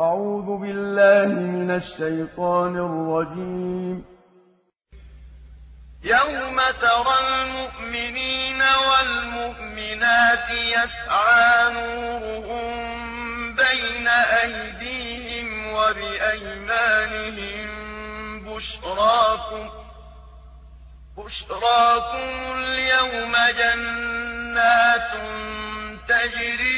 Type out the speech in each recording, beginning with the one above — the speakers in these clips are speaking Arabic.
أعوذ بالله من الشيطان الرجيم. يوم ترى المؤمنين والمؤمنات يسعى نورهم بين أيديهم وبأيمانهم بشراكم بشراكم اليوم جنات تجري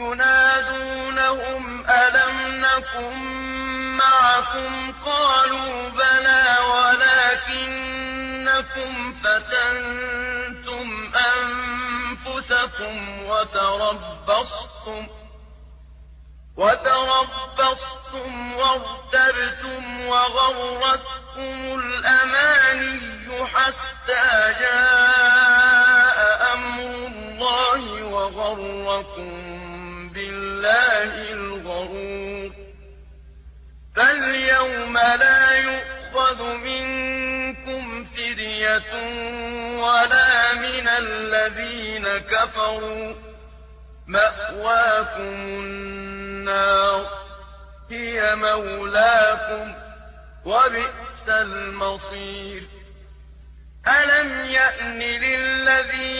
ينادونهم ألم نكن معكم؟ قالوا بلى ولكنكم فتنتم أنفسكم وتربصتم وتربصتم وارتبتم وغرتكم الأماني حتى فاليوم لا يؤخذ منكم فدية ولا من الذين كفروا. مأواكم النار هي مولاكم وبئس المصير. ألم يأن للذين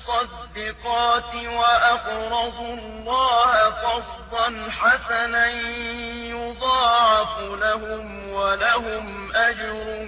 والمصدقات وأقرضوا الله قرضا حسنا يضاعف لهم ولهم أجر